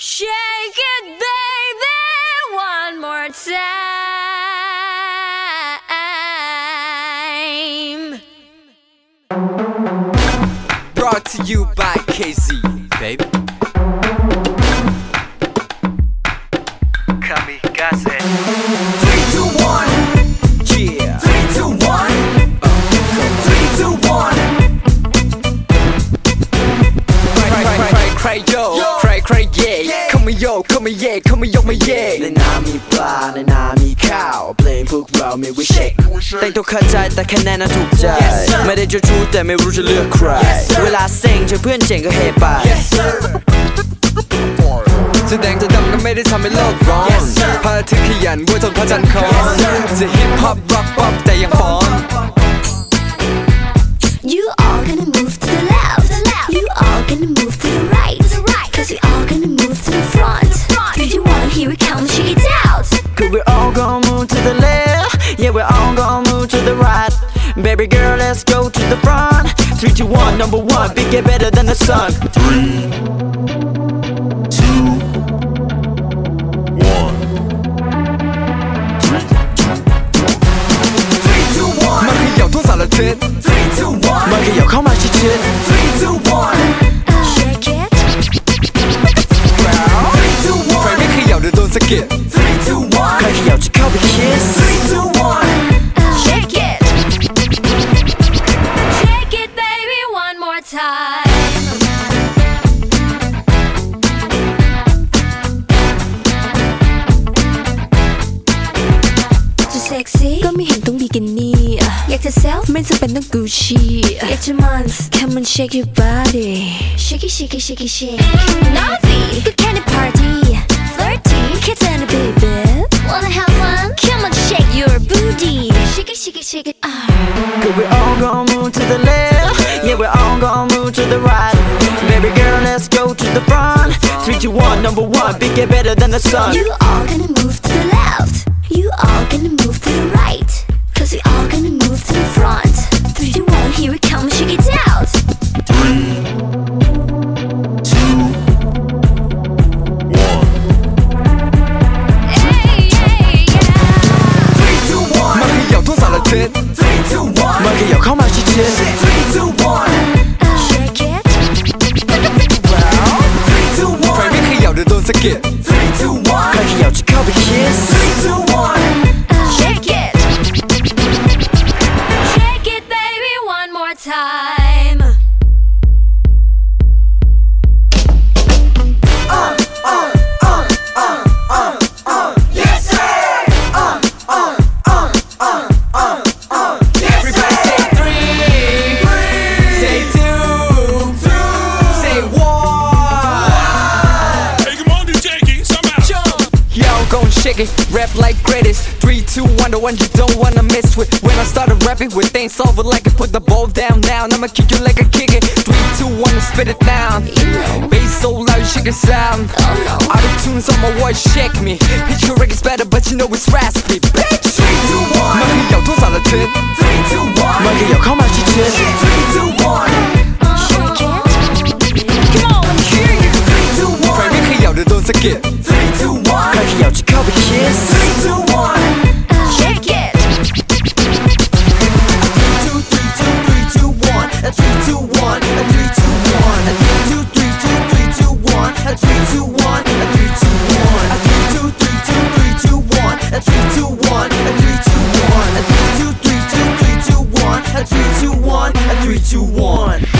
Shake it, baby, one more time. Brought to you by KZ, baby. Come here, yeah. Come here, yo, my yeah. ในน้ำมีปลาในน้ำมีข้าวเพลงพวกเราไม่วิเชคแต่งตัวเข้าใจแต่คะแนนนั้นถูกใจ ไม่ได้เจะชู้แต่ไม่รู้จะเลือกใคร เวลาเซ็งเจอเพื่อนเจ๋งก็เฮไปจะแดงจะดำก็ไม่ได้ทำให้โลกร้อนพระอาทิตย์ขยันวัวจนพระจันทร์คอนจะฮิปฮอปร็อก Baby girl, let's go to the front. Three, two, one, number one. Big get better than the sun. Three, two, one. Three, two, one. ไม่จำเป็นต้องกูชี่ อยากจะมันส์ Come on shake your body Shake it, shake it, shake it, shake Naughty Good kind of party Flirty Kids and a baby Wanna have fun? Come on, shake your booty Shake it, shake it, shake it ah. Cause we're all gonna move to the left Yeah we're all gonna move to the right Baby girl let's go to the front 3, 2, 1, number 1 Big get better than the sun You all gonna move ticket. Rap like greatest. Three, two, one, the one you don't wanna mess with. When I started rapping with things over like it, put the ball down now. And I'ma kick you like a kick it. Three, two, one, and spit it down. Bass so loud, you can sound. Out of tunes on my voice, shake me. Hit your records better, but you know it's raspy, bitch. Three, two, one. 3, 2, 1. Check out your cover kiss. Three, two, one. Check it. A three, two, one. A three, two, one. A three, two, three, two, three, two, one. A three, two, one. A three, two, one. A three, two, three, two, three, two, one. A three, two, one. A three, two, one. A three, two, three, two, three, two, one. A three, two, one. A three, two, one.